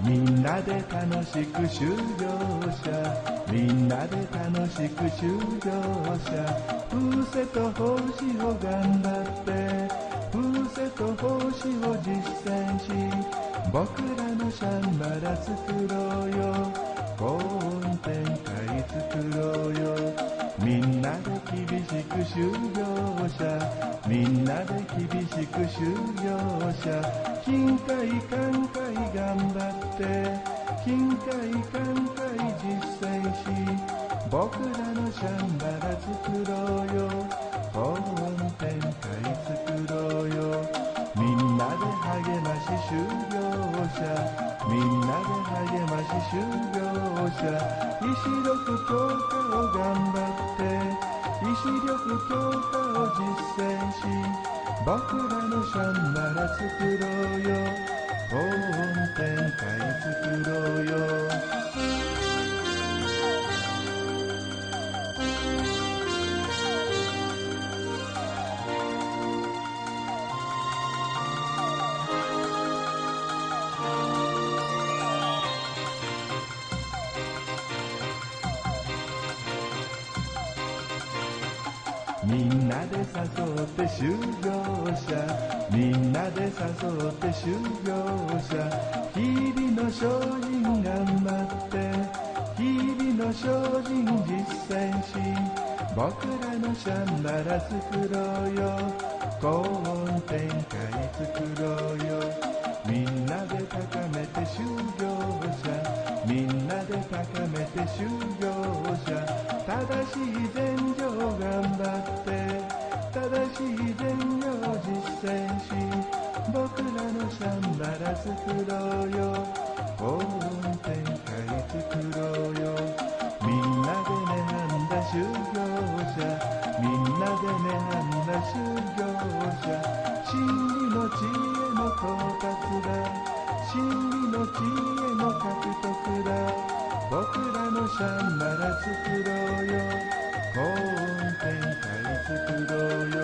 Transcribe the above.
みんなで楽しく修行者みんなで楽しく修行者。風瀬と星を頑張って風瀬と星を実践し僕らのシャンバラ作ろうよ。高音展開作ろうよ。みんなで厳しく修行者みんなで厳しく修行者。金塊寛解頑張って金塊寛解実践し僕らのシャンバラ作ろうよ。高音展開作ろうよ。みんなで励まし修行者みんなで励まし修行者意志力強化を頑張って意志力強化を実践し僕らのシャンバラ作ろうみんなで誘って修行者。みんなで誘って修行者。日々の精進頑張って。日々の精進実践し僕らのシャンバラ作ろうよ。高音展開作ろうよ。みんなで高めて修行者。みんなで高めて修行者。しい善行頑張って正しい善行実践し僕らのシャンバラ作ろうよ高音展開作ろうよみんなでねはんだ修行者みんなでねはんだ修行者真理の知恵の到達だ真理の知恵の獲得だ シャンバラ作ろうよ高音展開作ろうよ